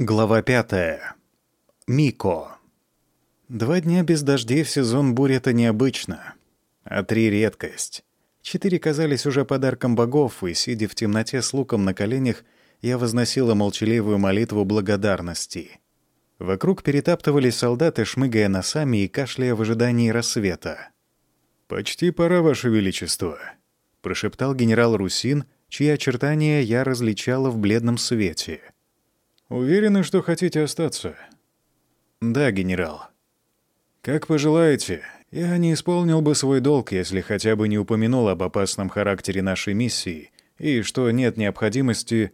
Глава пятая. Мико. Два дня без дождей в сезон бурь — это необычно, а три — редкость. Четыре казались уже подарком богов, и, сидя в темноте с луком на коленях, я возносила молчаливую молитву благодарности. Вокруг перетаптывались солдаты, шмыгая носами и кашляя в ожидании рассвета. «Почти пора, Ваше Величество», — прошептал генерал Русин, чьи очертания я различала в бледном свете — «Уверены, что хотите остаться?» «Да, генерал». «Как пожелаете. Я не исполнил бы свой долг, если хотя бы не упомянул об опасном характере нашей миссии и что нет необходимости...»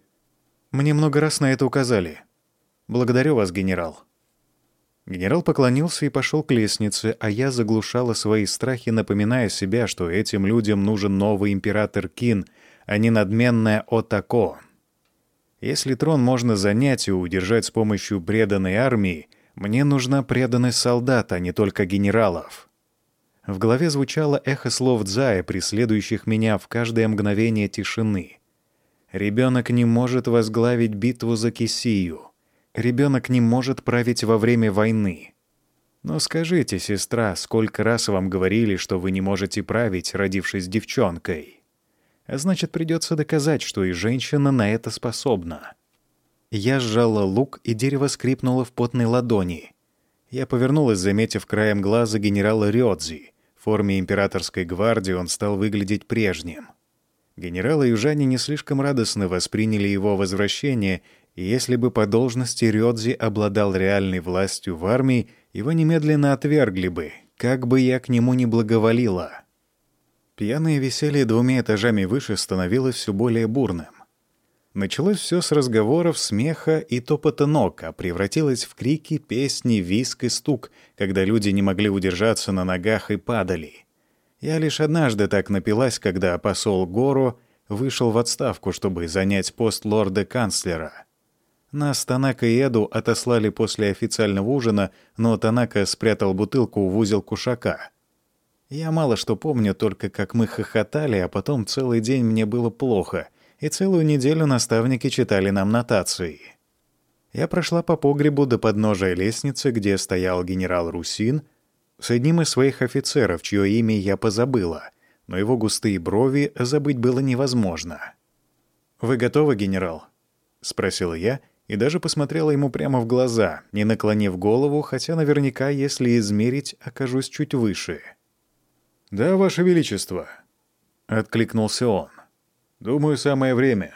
«Мне много раз на это указали. Благодарю вас, генерал». Генерал поклонился и пошел к лестнице, а я заглушала свои страхи, напоминая себя, что этим людям нужен новый император Кин, а не надменная Отако. Если трон можно занять и удержать с помощью преданной армии, мне нужна преданность солдат, а не только генералов. В голове звучало эхо слов Дзая, преследующих меня в каждое мгновение тишины. Ребенок не может возглавить битву за Кисию. Ребенок не может править во время войны. Но скажите, сестра, сколько раз вам говорили, что вы не можете править, родившись девчонкой? А значит, придется доказать, что и женщина на это способна. Я сжала лук, и дерево скрипнуло в потной ладони. Я повернулась, заметив краем глаза генерала Рёдзи. В форме императорской гвардии он стал выглядеть прежним. Генералы южане не слишком радостно восприняли его возвращение, и если бы по должности Рёдзи обладал реальной властью в армии, его немедленно отвергли бы, как бы я к нему не благоволила. Пьяное веселье двумя этажами выше становилось все более бурным. Началось все с разговоров, смеха и топота ног, а превратилось в крики, песни, виск и стук, когда люди не могли удержаться на ногах и падали. Я лишь однажды так напилась, когда посол Гору вышел в отставку, чтобы занять пост лорда-канцлера. Нас Танака и Эду отослали после официального ужина, но Танака спрятал бутылку в узел кушака — я мало что помню, только как мы хохотали, а потом целый день мне было плохо, и целую неделю наставники читали нам нотации. Я прошла по погребу до подножия лестницы, где стоял генерал Русин, с одним из своих офицеров, чье имя я позабыла, но его густые брови забыть было невозможно. «Вы готовы, генерал?» — спросила я, и даже посмотрела ему прямо в глаза, не наклонив голову, хотя наверняка, если измерить, окажусь чуть выше — «Да, Ваше Величество», — откликнулся он. «Думаю, самое время».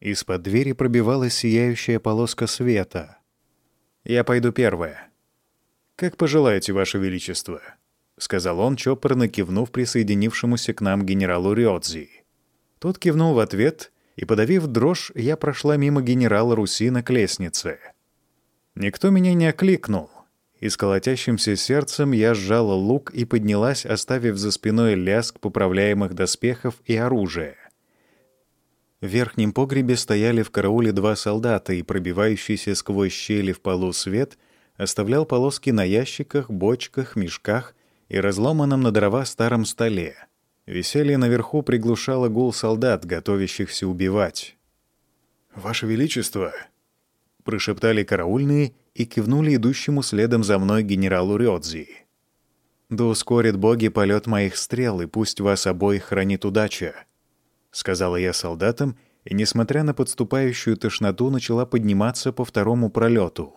Из-под двери пробивалась сияющая полоска света. «Я пойду первая». «Как пожелаете, Ваше Величество», — сказал он, чопорно кивнув присоединившемуся к нам генералу Рёдзи. Тот кивнул в ответ, и, подавив дрожь, я прошла мимо генерала Русина к лестнице. Никто меня не окликнул, и с колотящимся сердцем я сжала лук и поднялась, оставив за спиной лязг поправляемых доспехов и оружия. В верхнем погребе стояли в карауле два солдата, и пробивающийся сквозь щели в полу свет оставлял полоски на ящиках, бочках, мешках и разломанном на дрова старом столе. Веселье наверху приглушало гул солдат, готовящихся убивать. «Ваше Величество!» — прошептали караульные — и кивнули идущему следом за мной генералу Рёдзи. «Да ускорит боги полет моих стрел, и пусть вас обоих хранит удача», — сказала я солдатам, и, несмотря на подступающую тошноту, начала подниматься по второму пролету.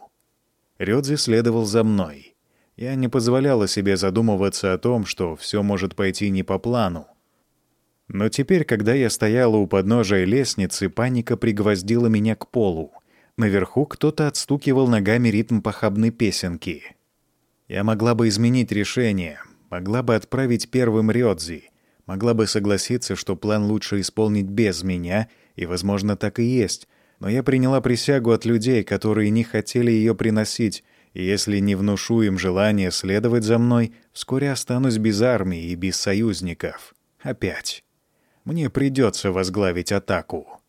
Рёдзи следовал за мной. Я не позволяла себе задумываться о том, что все может пойти не по плану. Но теперь, когда я стояла у подножия лестницы, паника пригвоздила меня к полу. Наверху кто-то отстукивал ногами ритм похабной песенки. Я могла бы изменить решение, могла бы отправить первым Рёдзи, могла бы согласиться, что план лучше исполнить без меня, и, возможно, так и есть, но я приняла присягу от людей, которые не хотели ее приносить, и если не внушу им желание следовать за мной, вскоре останусь без армии и без союзников. Опять. Мне придется возглавить атаку.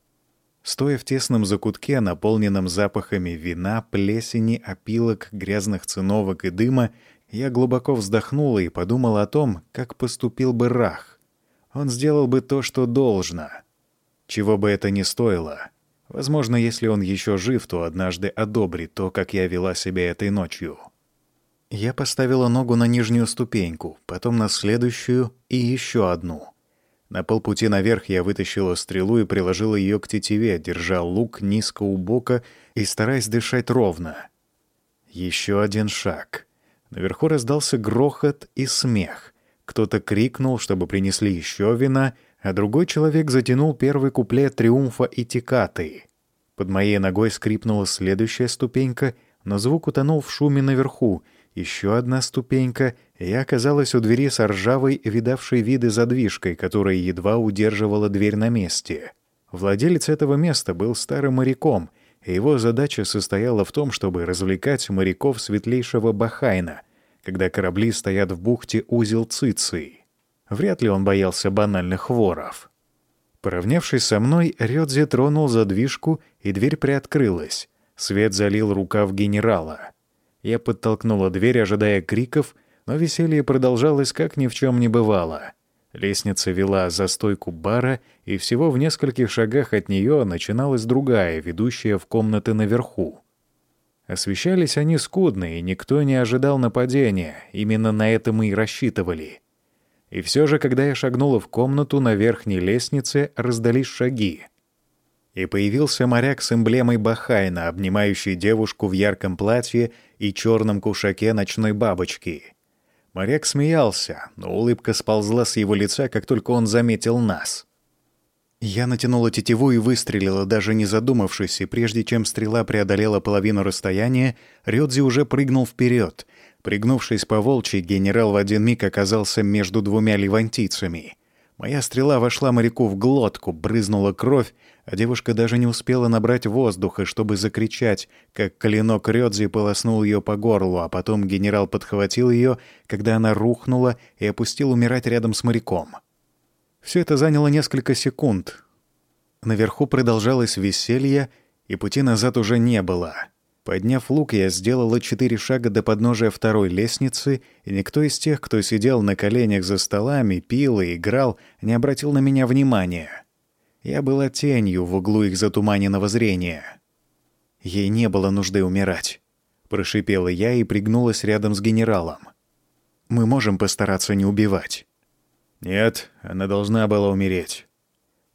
Стоя в тесном закутке, наполненном запахами вина, плесени, опилок, грязных циновок и дыма, я глубоко вздохнула и подумала о том, как поступил бы Рах. Он сделал бы то, что должно. Чего бы это ни стоило. Возможно, если он еще жив, то однажды одобрит то, как я вела себя этой ночью. Я поставила ногу на нижнюю ступеньку, потом на следующую и еще одну. На полпути наверх я вытащила стрелу и приложила ее к тетиве, держа лук низко у бока и стараясь дышать ровно. Еще один шаг. Наверху раздался грохот и смех. Кто-то крикнул, чтобы принесли еще вина, а другой человек затянул первый куплет «Триумфа и текаты». Под моей ногой скрипнула следующая ступенька, но звук утонул в шуме наверху. Еще одна ступенька, и я оказалась у двери с ржавой, видавшей виды задвижкой, которая едва удерживала дверь на месте. Владелец этого места был старым моряком, и его задача состояла в том, чтобы развлекать моряков светлейшего Бахайна, когда корабли стоят в бухте узел Циций. Вряд ли он боялся банальных воров. Поравнявшись со мной, Рёдзи тронул задвижку, и дверь приоткрылась. Свет залил рукав генерала. Я подтолкнула дверь, ожидая криков, но веселье продолжалось, как ни в чем не бывало. Лестница вела за стойку бара, и всего в нескольких шагах от нее начиналась другая, ведущая в комнаты наверху. Освещались они скудно, и никто не ожидал нападения, именно на это мы и рассчитывали. И все же, когда я шагнула в комнату, на верхней лестнице раздались шаги. И появился моряк с эмблемой Бахайна, обнимающий девушку в ярком платье и черном кушаке ночной бабочки. Моряк смеялся, но улыбка сползла с его лица, как только он заметил нас. Я натянула тетиву и выстрелила, даже не задумавшись, и прежде чем стрела преодолела половину расстояния, Рёдзи уже прыгнул вперед, Пригнувшись по волчьи, генерал в один миг оказался между двумя левантийцами. Моя стрела вошла моряку в глотку, брызнула кровь, а девушка даже не успела набрать воздуха, чтобы закричать, как клинок Рёдзи полоснул ее по горлу, а потом генерал подхватил ее, когда она рухнула и опустил умирать рядом с моряком. Все это заняло несколько секунд. Наверху продолжалось веселье, и пути назад уже не было — Подняв лук, я сделала четыре шага до подножия второй лестницы, и никто из тех, кто сидел на коленях за столами, пил и играл, не обратил на меня внимания. Я была тенью в углу их затуманенного зрения. Ей не было нужды умирать. Прошипела я и пригнулась рядом с генералом. «Мы можем постараться не убивать». «Нет, она должна была умереть».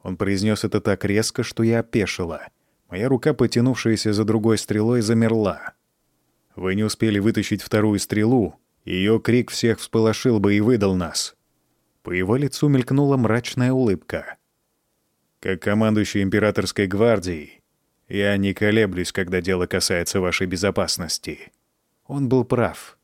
Он произнес это так резко, что я опешила — Моя рука, потянувшаяся за другой стрелой, замерла. Вы не успели вытащить вторую стрелу. Ее крик всех всполошил бы и выдал нас. По его лицу мелькнула мрачная улыбка. Как командующий императорской гвардией, я не колеблюсь, когда дело касается вашей безопасности. Он был прав.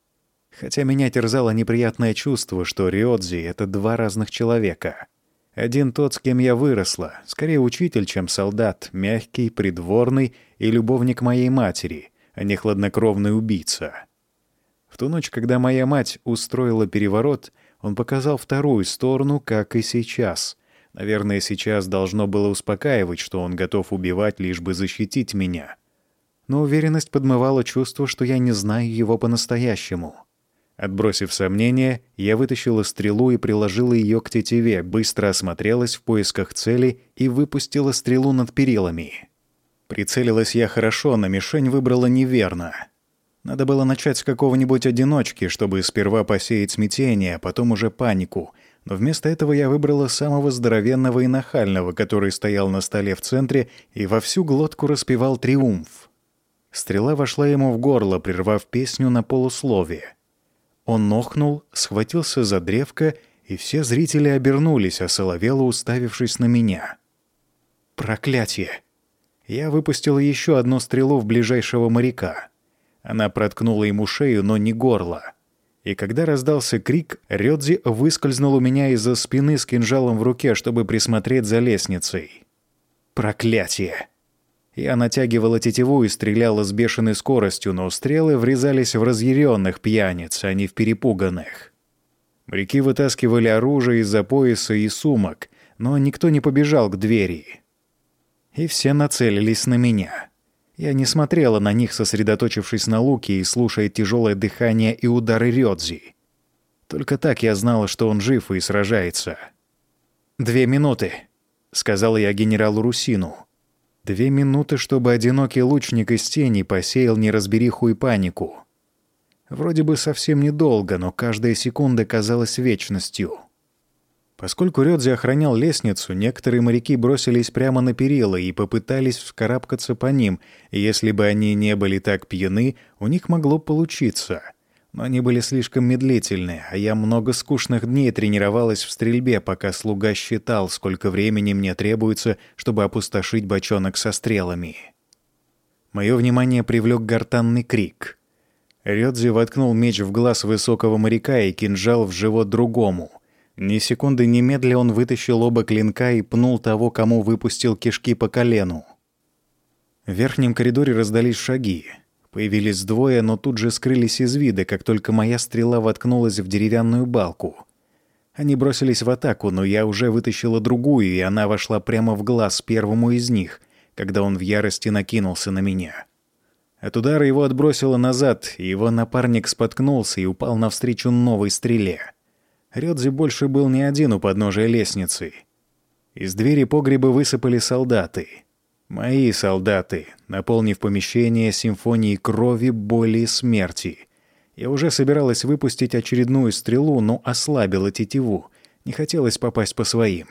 Хотя меня терзало неприятное чувство, что Риодзи — это два разных человека. Один тот, с кем я выросла, скорее учитель, чем солдат, мягкий, придворный и любовник моей матери, а не хладнокровный убийца. В ту ночь, когда моя мать устроила переворот, он показал вторую сторону, как и сейчас. Наверное, сейчас должно было успокаивать, что он готов убивать, лишь бы защитить меня. Но уверенность подмывала чувство, что я не знаю его по-настоящему. Отбросив сомнения, я вытащила стрелу и приложила ее к тетиве, быстро осмотрелась в поисках цели и выпустила стрелу над перилами. Прицелилась я хорошо, но мишень выбрала неверно. Надо было начать с какого-нибудь одиночки, чтобы сперва посеять смятение, а потом уже панику. Но вместо этого я выбрала самого здоровенного и нахального, который стоял на столе в центре и во всю глотку распевал триумф. Стрела вошла ему в горло, прервав песню на полусловие. Он нохнул, схватился за древко, и все зрители обернулись, осоловело уставившись на меня. «Проклятие!» Я выпустил еще одну стрелу в ближайшего моряка. Она проткнула ему шею, но не горло. И когда раздался крик, Рёдзи выскользнул у меня из-за спины с кинжалом в руке, чтобы присмотреть за лестницей. «Проклятие!» Я натягивала тетиву и стреляла с бешеной скоростью, но стрелы врезались в разъяренных пьяниц, а не в перепуганных. Моряки вытаскивали оружие из-за пояса и сумок, но никто не побежал к двери. И все нацелились на меня. Я не смотрела на них, сосредоточившись на луке и слушая тяжелое дыхание и удары Рёдзи. Только так я знала, что он жив и сражается. «Две минуты», — сказала я генералу Русину. Две минуты, чтобы одинокий лучник из тени посеял неразбериху и панику. Вроде бы совсем недолго, но каждая секунда казалась вечностью. Поскольку Рёдзи охранял лестницу, некоторые моряки бросились прямо на перила и попытались вскарабкаться по ним, и если бы они не были так пьяны, у них могло получиться — но они были слишком медлительны, а я много скучных дней тренировалась в стрельбе, пока слуга считал, сколько времени мне требуется, чтобы опустошить бочонок со стрелами. Мое внимание привлек гортанный крик. Рёдзи воткнул меч в глаз высокого моряка и кинжал в живот другому. Ни секунды немедля он вытащил оба клинка и пнул того, кому выпустил кишки по колену. В верхнем коридоре раздались шаги. Появились двое, но тут же скрылись из вида, как только моя стрела воткнулась в деревянную балку. Они бросились в атаку, но я уже вытащила другую, и она вошла прямо в глаз первому из них, когда он в ярости накинулся на меня. От удара его отбросило назад, и его напарник споткнулся и упал навстречу новой стреле. Рёдзи больше был не один у подножия лестницы. Из двери погреба высыпали солдаты — Мои солдаты, наполнив помещение симфонией крови, боли и смерти. Я уже собиралась выпустить очередную стрелу, но ослабила тетиву. Не хотелось попасть по своим.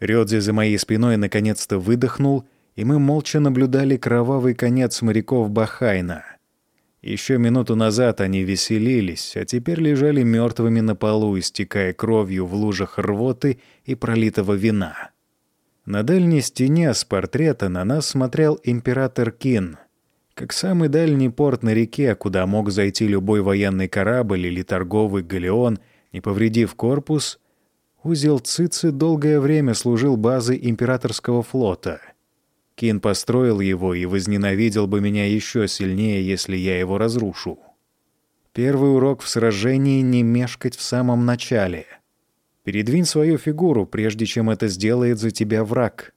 Рёдзи за моей спиной наконец-то выдохнул, и мы молча наблюдали кровавый конец моряков Бахайна. Еще минуту назад они веселились, а теперь лежали мертвыми на полу, истекая кровью в лужах рвоты и пролитого вина. На дальней стене с портрета на нас смотрел император Кин, как самый дальний порт на реке, куда мог зайти любой военный корабль или торговый галеон, не повредив корпус, узел Цици долгое время служил базой императорского флота. Кин построил его и возненавидел бы меня еще сильнее, если я его разрушу. Первый урок в сражении — не мешкать в самом начале — Передвинь свою фигуру, прежде чем это сделает за тебя враг.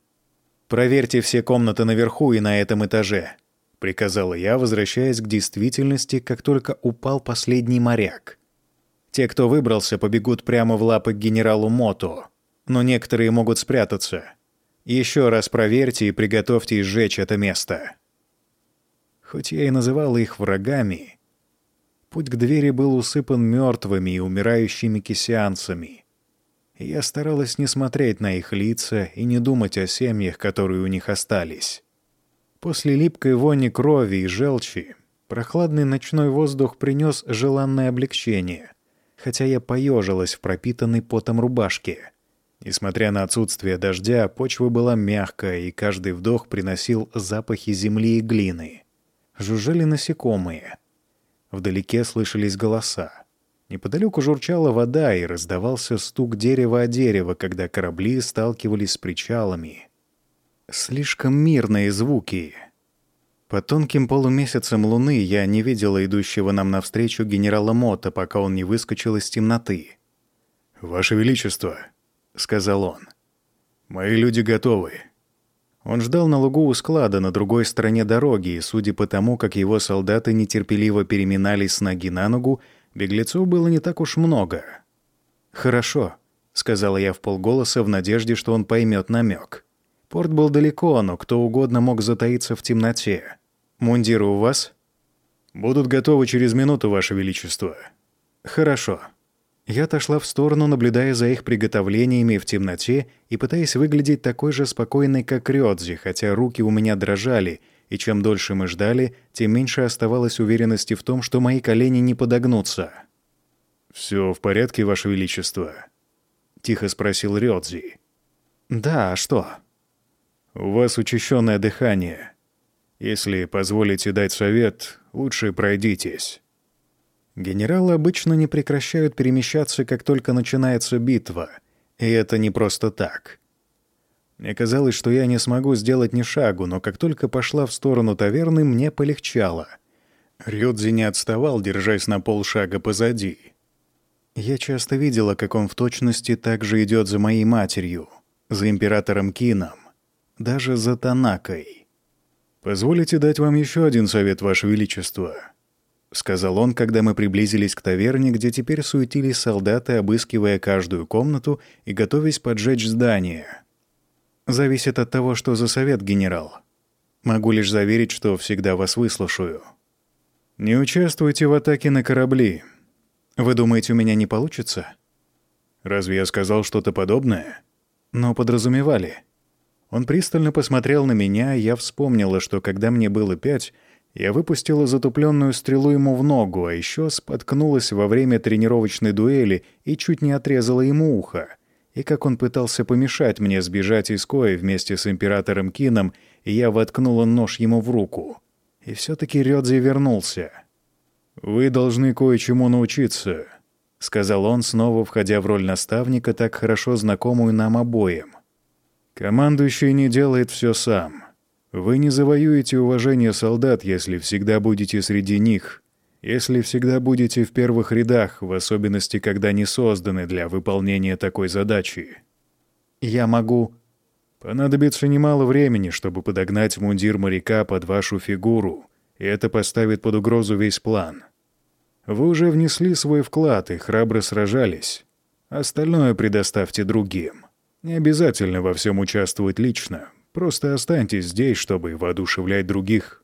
Проверьте все комнаты наверху и на этом этаже, приказала я, возвращаясь к действительности, как только упал последний моряк. Те, кто выбрался, побегут прямо в лапы к генералу Мото, но некоторые могут спрятаться. Еще раз проверьте и приготовьте сжечь это место. Хоть я и называл их врагами, путь к двери был усыпан мертвыми и умирающими кисянцами я старалась не смотреть на их лица и не думать о семьях, которые у них остались. После липкой вони крови и желчи прохладный ночной воздух принес желанное облегчение, хотя я поежилась в пропитанной потом рубашке. Несмотря на отсутствие дождя, почва была мягкая, и каждый вдох приносил запахи земли и глины. Жужжали насекомые. Вдалеке слышались голоса. Неподалеку журчала вода и раздавался стук дерева о дерево, когда корабли сталкивались с причалами. Слишком мирные звуки. По тонким полумесяцам луны я не видела идущего нам навстречу генерала Мота, пока он не выскочил из темноты. «Ваше Величество», — сказал он, — «мои люди готовы». Он ждал на лугу у склада на другой стороне дороги, и, судя по тому, как его солдаты нетерпеливо переминались с ноги на ногу, Беглецов было не так уж много. «Хорошо», — сказала я в полголоса в надежде, что он поймет намек. Порт был далеко, но кто угодно мог затаиться в темноте. «Мундиры у вас?» «Будут готовы через минуту, Ваше Величество». «Хорошо». Я отошла в сторону, наблюдая за их приготовлениями в темноте и пытаясь выглядеть такой же спокойной, как Рёдзи, хотя руки у меня дрожали — и чем дольше мы ждали, тем меньше оставалось уверенности в том, что мои колени не подогнутся. «Все в порядке, Ваше Величество?» — тихо спросил Рёдзи. «Да, а что?» «У вас учащенное дыхание. Если позволите дать совет, лучше пройдитесь». Генералы обычно не прекращают перемещаться, как только начинается битва, и это не просто так. Мне казалось, что я не смогу сделать ни шагу, но как только пошла в сторону таверны, мне полегчало. Рюдзи не отставал, держась на полшага позади. Я часто видела, как он в точности так же идет за моей матерью, за императором Кином, даже за Танакой. «Позволите дать вам еще один совет, Ваше Величество?» — сказал он, когда мы приблизились к таверне, где теперь суетились солдаты, обыскивая каждую комнату и готовясь поджечь здание — «Зависит от того, что за совет, генерал», Могу лишь заверить, что всегда вас выслушаю. Не участвуйте в атаке на корабли. Вы думаете, у меня не получится? Разве я сказал что-то подобное? Но подразумевали. Он пристально посмотрел на меня, и я вспомнила, что когда мне было пять, я выпустила затупленную стрелу ему в ногу, а еще споткнулась во время тренировочной дуэли и чуть не отрезала ему ухо. И как он пытался помешать мне сбежать из Кои вместе с императором Кином, и я воткнула нож ему в руку. И все-таки Рёдзи вернулся. «Вы должны кое-чему научиться», — сказал он, снова входя в роль наставника, так хорошо знакомую нам обоим. Командующий не делает все сам. Вы не завоюете уважение солдат, если всегда будете среди них, если всегда будете в первых рядах, в особенности, когда не созданы для выполнения такой задачи. Я могу... Понадобится немало времени, чтобы подогнать мундир моряка под вашу фигуру, и это поставит под угрозу весь план. Вы уже внесли свой вклад и храбро сражались. Остальное предоставьте другим. Не обязательно во всем участвовать лично. Просто останьтесь здесь, чтобы воодушевлять других.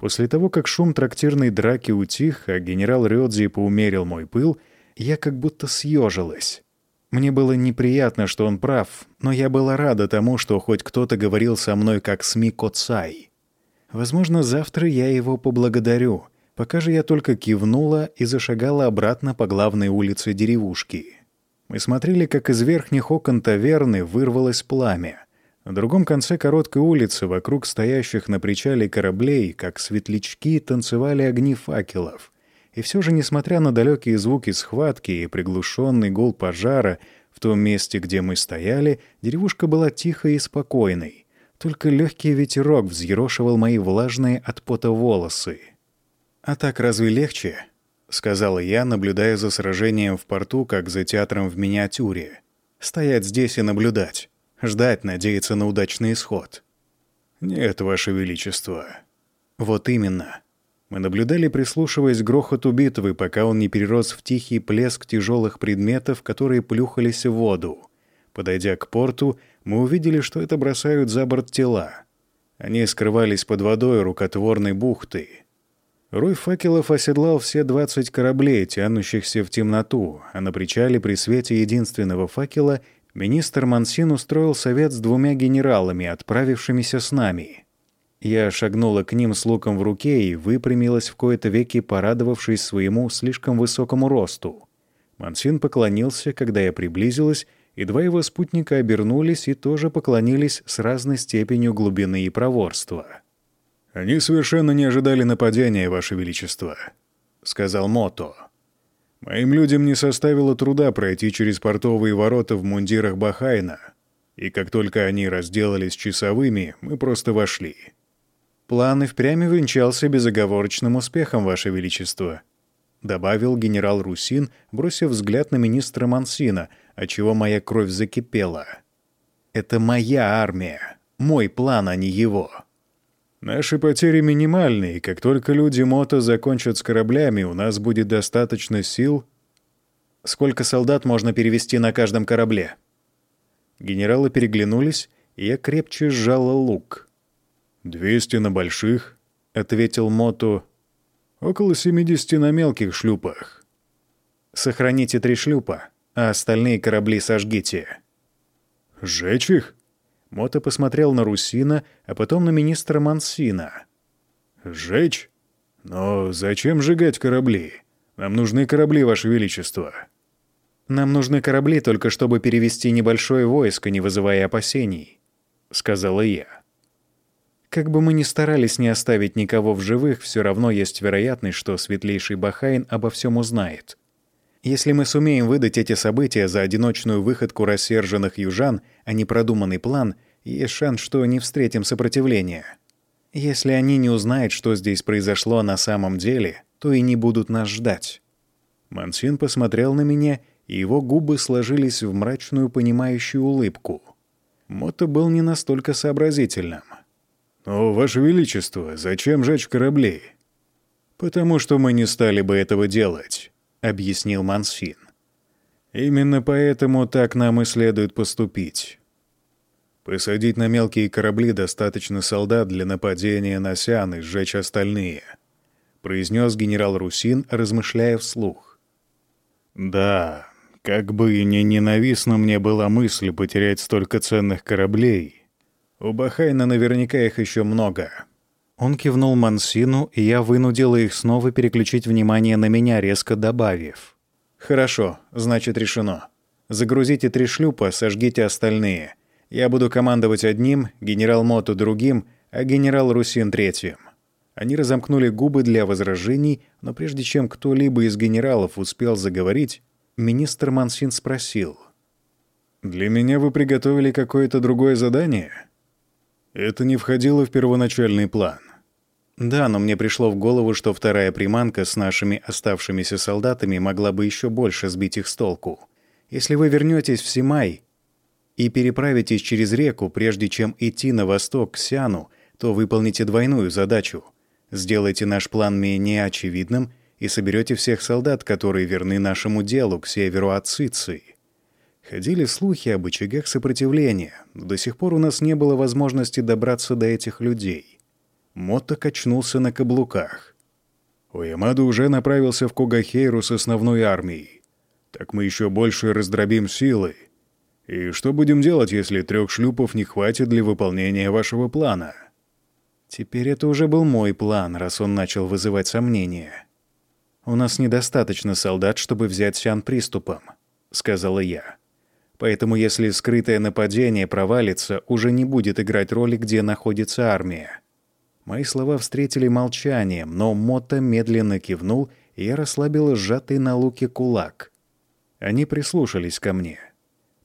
После того, как шум трактирной драки утих, а генерал Рёдзи поумерил мой пыл, я как будто съежилась. Мне было неприятно, что он прав, но я была рада тому, что хоть кто-то говорил со мной как с Мико Цай. Возможно, завтра я его поблагодарю. Пока же я только кивнула и зашагала обратно по главной улице деревушки. Мы смотрели, как из верхних окон таверны вырвалось пламя. На другом конце короткой улицы, вокруг стоящих на причале кораблей, как светлячки, танцевали огни факелов. И все же, несмотря на далекие звуки схватки и приглушенный гул пожара, в том месте, где мы стояли, деревушка была тихой и спокойной. Только легкий ветерок взъерошивал мои влажные от пота волосы. «А так разве легче?» — сказала я, наблюдая за сражением в порту, как за театром в миниатюре. «Стоять здесь и наблюдать. Ждать, надеяться на удачный исход». «Нет, Ваше Величество». «Вот именно». Мы наблюдали, прислушиваясь к грохоту битвы, пока он не перерос в тихий плеск тяжелых предметов, которые плюхались в воду. Подойдя к порту, мы увидели, что это бросают за борт тела. Они скрывались под водой рукотворной бухты. Рой факелов оседлал все 20 кораблей, тянущихся в темноту, а на причале при свете единственного факела министр Мансин устроил совет с двумя генералами, отправившимися с нами. Я шагнула к ним с луком в руке и выпрямилась в кои-то веки, порадовавшись своему слишком высокому росту. Мансин поклонился, когда я приблизилась, и два его спутника обернулись и тоже поклонились с разной степенью глубины и проворства. «Они совершенно не ожидали нападения, Ваше Величество», — сказал Мото. «Моим людям не составило труда пройти через портовые ворота в мундирах Бахайна, и как только они разделались часовыми, мы просто вошли». «План и впрямь венчался безоговорочным успехом, Ваше Величество», — добавил генерал Русин, бросив взгляд на министра Мансина, отчего моя кровь закипела. «Это моя армия, мой план, а не его». Наши потери минимальны, и как только люди Мото закончат с кораблями, у нас будет достаточно сил. Сколько солдат можно перевести на каждом корабле? Генералы переглянулись, и я крепче сжала лук. «Двести на больших», — ответил Мото. «Около семидесяти на мелких шлюпах». «Сохраните три шлюпа, а остальные корабли сожгите». «Сжечь их?» Мото посмотрел на Русина, а потом на министра Мансина. «Сжечь? Но зачем сжигать корабли? Нам нужны корабли, Ваше Величество». «Нам нужны корабли только чтобы перевести небольшое войско, не вызывая опасений», — сказала я. Как бы мы ни старались не оставить никого в живых, все равно есть вероятность, что светлейший Бахайн обо всем узнает. Если мы сумеем выдать эти события за одиночную выходку рассерженных южан, а не продуманный план, есть шанс, что не встретим сопротивления. Если они не узнают, что здесь произошло на самом деле, то и не будут нас ждать». Мансин посмотрел на меня, и его губы сложились в мрачную понимающую улыбку. Мото был не настолько сообразительным. «О, Ваше Величество, зачем жечь корабли?» «Потому что мы не стали бы этого делать», — объяснил Мансфин. «Именно поэтому так нам и следует поступить». Посадить на мелкие корабли достаточно солдат для нападения на Сиан и сжечь остальные», — произнес генерал Русин, размышляя вслух. «Да, как бы и не ненавистна мне была мысль потерять столько ценных кораблей. У Бахайна наверняка их еще много». Он кивнул Мансину, и я вынудила их снова переключить внимание на меня, резко добавив. «Хорошо, значит, решено. Загрузите три шлюпа, сожгите остальные. Я буду командовать одним, генерал Моту другим, а генерал Русин третьим». Они разомкнули губы для возражений, но прежде чем кто-либо из генералов успел заговорить, министр Мансин спросил. «Для меня вы приготовили какое-то другое задание?» «Это не входило в первоначальный план». «Да, но мне пришло в голову, что вторая приманка с нашими оставшимися солдатами могла бы еще больше сбить их с толку. Если вы вернетесь в Симай и переправитесь через реку, прежде чем идти на восток к Сяну, то выполните двойную задачу. Сделайте наш план менее очевидным и соберете всех солдат, которые верны нашему делу к северу от Циции. Ходили слухи об очагах сопротивления, но до сих пор у нас не было возможности добраться до этих людей. Мотто качнулся на каблуках. Уямаду уже направился в Кугахейру с основной армией. Так мы еще больше раздробим силы, и что будем делать, если трех шлюпов не хватит для выполнения вашего плана? Теперь это уже был мой план, раз он начал вызывать сомнения. У нас недостаточно солдат, чтобы взять Сян приступом, сказала я. Поэтому если скрытое нападение провалится, уже не будет играть роли, где находится армия. Мои слова встретили молчанием, но Мота медленно кивнул, и я расслабила сжатый на луке кулак. Они прислушались ко мне.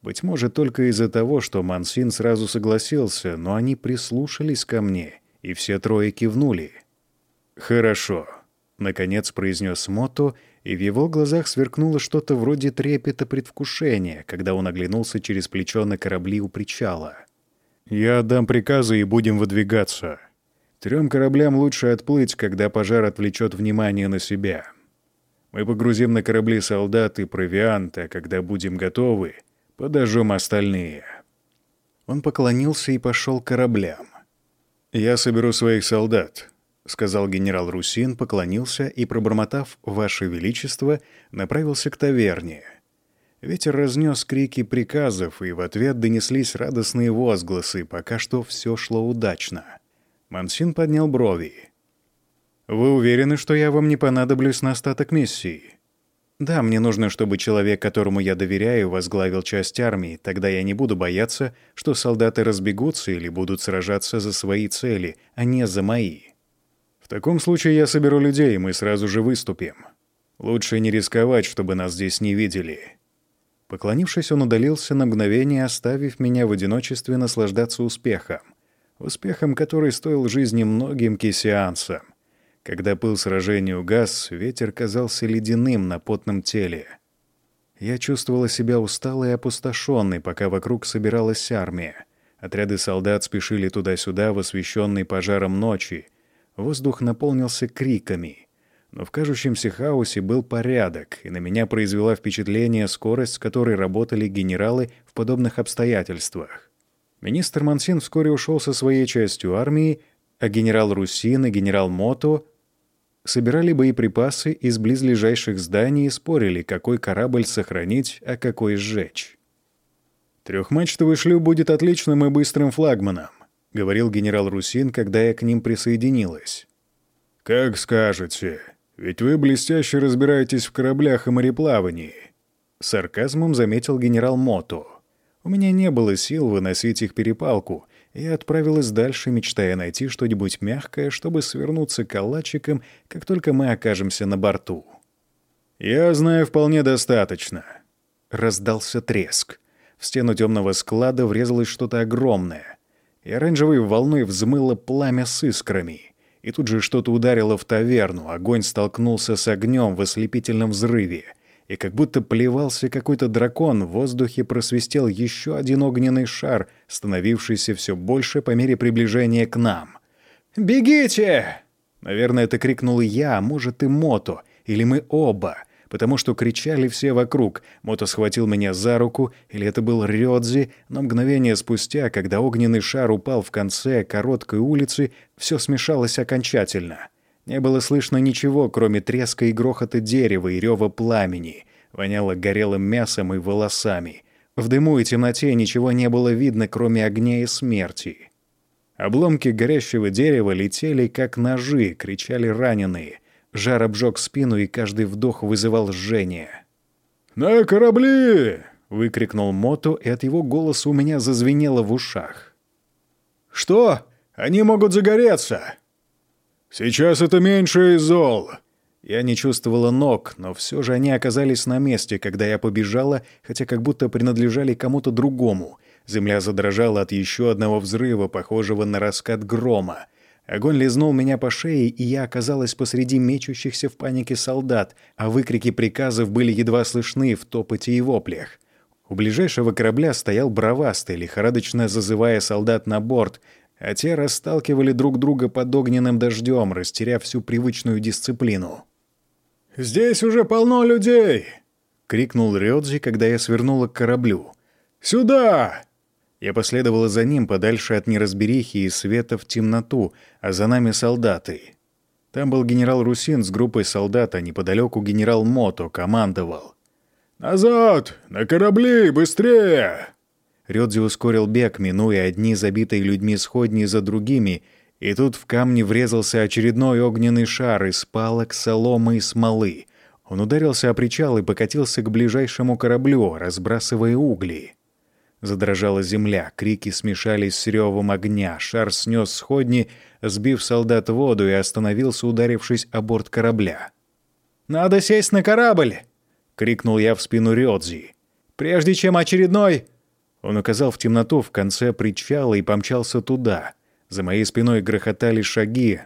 Быть может, только из-за того, что Мансин сразу согласился, но они прислушались ко мне, и все трое кивнули. «Хорошо», — наконец произнес Мото, и в его глазах сверкнуло что-то вроде трепета предвкушения, когда он оглянулся через плечо на корабли у причала. «Я отдам приказы и будем выдвигаться. Трем кораблям лучше отплыть, когда пожар отвлечет внимание на себя. Мы погрузим на корабли солдат и провиант, а когда будем готовы, Подожжем остальные». Он поклонился и пошел к кораблям. «Я соберу своих солдат», — сказал генерал Русин, поклонился и, пробормотав «Ваше Величество», направился к таверне. Ветер разнес крики приказов, и в ответ донеслись радостные возгласы, пока что все шло удачно. Мансин поднял брови. «Вы уверены, что я вам не понадоблюсь на остаток миссии?» Да, мне нужно, чтобы человек, которому я доверяю, возглавил часть армии. Тогда я не буду бояться, что солдаты разбегутся или будут сражаться за свои цели, а не за мои. В таком случае я соберу людей, и мы сразу же выступим. Лучше не рисковать, чтобы нас здесь не видели. Поклонившись, он удалился на мгновение, оставив меня в одиночестве наслаждаться успехом. Успехом, который стоил жизни многим кисианцам. Когда пыл сражения угас, ветер казался ледяным на потном теле. Я чувствовала себя усталой и опустошенной, пока вокруг собиралась армия. Отряды солдат спешили туда-сюда в освещенной пожаром ночи. Воздух наполнился криками. Но в кажущемся хаосе был порядок, и на меня произвела впечатление скорость, с которой работали генералы в подобных обстоятельствах. Министр Мансин вскоре ушел со своей частью армии, а генерал Русин и генерал Мото собирали боеприпасы из близлежащих зданий и спорили, какой корабль сохранить, а какой сжечь. «Трехмачтовый шлюп будет отличным и быстрым флагманом», — говорил генерал Русин, когда я к ним присоединилась. «Как скажете, ведь вы блестяще разбираетесь в кораблях и мореплавании», — сарказмом заметил генерал Мото. «У меня не было сил выносить их перепалку, и отправилась дальше, мечтая найти что-нибудь мягкое, чтобы свернуться калачиком, как только мы окажемся на борту. «Я знаю вполне достаточно», — раздался треск. В стену темного склада врезалось что-то огромное, и оранжевой волной взмыло пламя с искрами. И тут же что-то ударило в таверну, огонь столкнулся с огнем в ослепительном взрыве — и как будто плевался какой-то дракон, в воздухе просвистел еще один огненный шар, становившийся все больше по мере приближения к нам. «Бегите!» Наверное, это крикнул я, а может и Мото, или мы оба, потому что кричали все вокруг. Мото схватил меня за руку, или это был Рёдзи, но мгновение спустя, когда огненный шар упал в конце короткой улицы, все смешалось окончательно. Не было слышно ничего, кроме треска и грохота дерева и рева пламени. Воняло горелым мясом и волосами. В дыму и темноте ничего не было видно, кроме огня и смерти. Обломки горящего дерева летели, как ножи, кричали раненые. Жар обжег спину, и каждый вдох вызывал жжение. «На корабли!» — выкрикнул Мото, и от его голоса у меня зазвенело в ушах. «Что? Они могут загореться!» «Сейчас это меньше из зол!» Я не чувствовала ног, но все же они оказались на месте, когда я побежала, хотя как будто принадлежали кому-то другому. Земля задрожала от еще одного взрыва, похожего на раскат грома. Огонь лизнул меня по шее, и я оказалась посреди мечущихся в панике солдат, а выкрики приказов были едва слышны в топоте и воплях. У ближайшего корабля стоял бравастый, лихорадочно зазывая солдат на борт, а те расталкивали друг друга под огненным дождем, растеряв всю привычную дисциплину. «Здесь уже полно людей!» — крикнул Рёдзи, когда я свернула к кораблю. «Сюда!» Я последовала за ним подальше от неразберихи и света в темноту, а за нами солдаты. Там был генерал Русин с группой солдат, а неподалеку генерал Мото командовал. «Назад! На корабли! Быстрее!» Рёдзи ускорил бег, минуя одни забитые людьми сходни за другими — и тут в камни врезался очередной огненный шар из палок, соломы и смолы. Он ударился о причал и покатился к ближайшему кораблю, разбрасывая угли. Задрожала земля, крики смешались с ревом огня, шар снес сходни, сбив солдат в воду и остановился, ударившись о борт корабля. «Надо сесть на корабль!» — крикнул я в спину Рёдзи. «Прежде чем очередной...» Он указал в темноту в конце причала и помчался туда — за моей спиной грохотали шаги.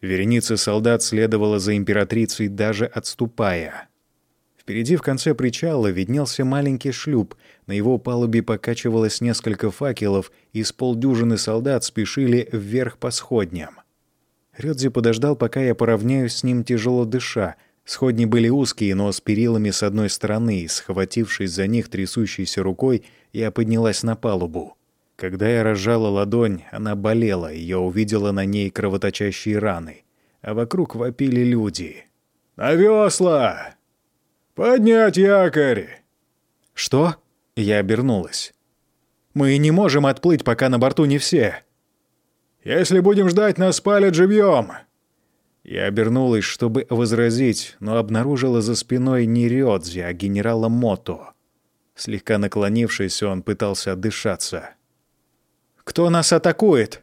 Вереница солдат следовала за императрицей, даже отступая. Впереди в конце причала виднелся маленький шлюп. На его палубе покачивалось несколько факелов, и с полдюжины солдат спешили вверх по сходням. Рёдзи подождал, пока я поравняюсь с ним, тяжело дыша. Сходни были узкие, но с перилами с одной стороны, схватившись за них трясущейся рукой, я поднялась на палубу. Когда я разжала ладонь, она болела, и я увидела на ней кровоточащие раны. А вокруг вопили люди. «На весла! Поднять якорь!» «Что?» Я обернулась. «Мы не можем отплыть, пока на борту не все». «Если будем ждать, нас палят живьем!» Я обернулась, чтобы возразить, но обнаружила за спиной не Рёдзи, а генерала Мото. Слегка наклонившись, он пытался отдышаться. Кто нас атакует?»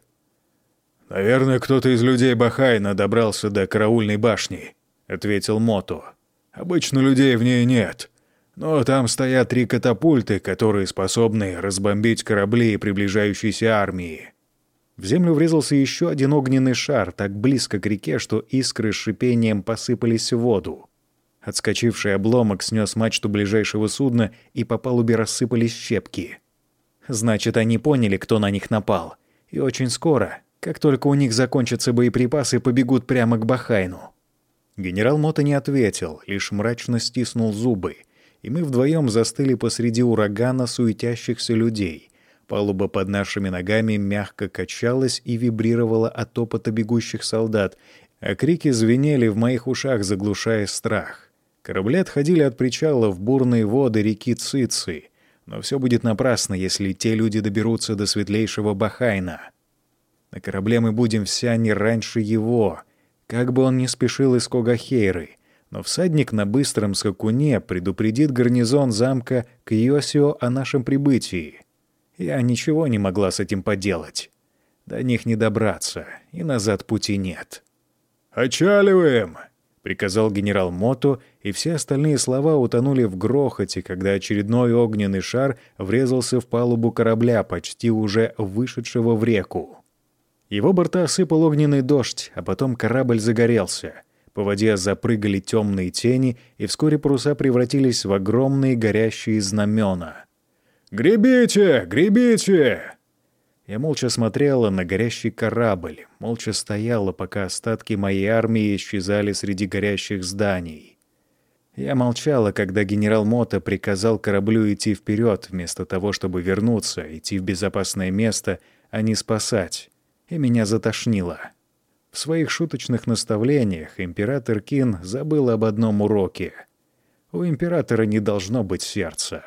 «Наверное, кто-то из людей Бахайна добрался до караульной башни», — ответил Мото. «Обычно людей в ней нет. Но там стоят три катапульты, которые способны разбомбить корабли приближающейся армии». В землю врезался еще один огненный шар, так близко к реке, что искры с шипением посыпались в воду. Отскочивший обломок снес мачту ближайшего судна, и по палубе рассыпались щепки. Значит, они поняли, кто на них напал. И очень скоро, как только у них закончатся боеприпасы, побегут прямо к Бахайну. Генерал Мота не ответил, лишь мрачно стиснул зубы, и мы вдвоем застыли посреди урагана суетящихся людей. Палуба под нашими ногами мягко качалась и вибрировала от топота бегущих солдат, а крики звенели в моих ушах, заглушая страх. Корабли отходили от причала в бурные воды реки Цицы — но все будет напрасно, если те люди доберутся до светлейшего Бахайна. На корабле мы будем вся не раньше его, как бы он ни спешил из Когахейры. Но всадник на быстром скакуне предупредит гарнизон замка Кьосио о нашем прибытии. Я ничего не могла с этим поделать. До них не добраться, и назад пути нет. «Отчаливаем!» приказал генерал Мото, и все остальные слова утонули в грохоте, когда очередной огненный шар врезался в палубу корабля, почти уже вышедшего в реку. Его борта осыпал огненный дождь, а потом корабль загорелся. По воде запрыгали темные тени, и вскоре паруса превратились в огромные горящие знамена. «Гребите! Гребите!» Я молча смотрела на горящий корабль, молча стояла, пока остатки моей армии исчезали среди горящих зданий. Я молчала, когда генерал Мота приказал кораблю идти вперед, вместо того, чтобы вернуться, идти в безопасное место, а не спасать. И меня затошнило. В своих шуточных наставлениях император Кин забыл об одном уроке. У императора не должно быть сердца.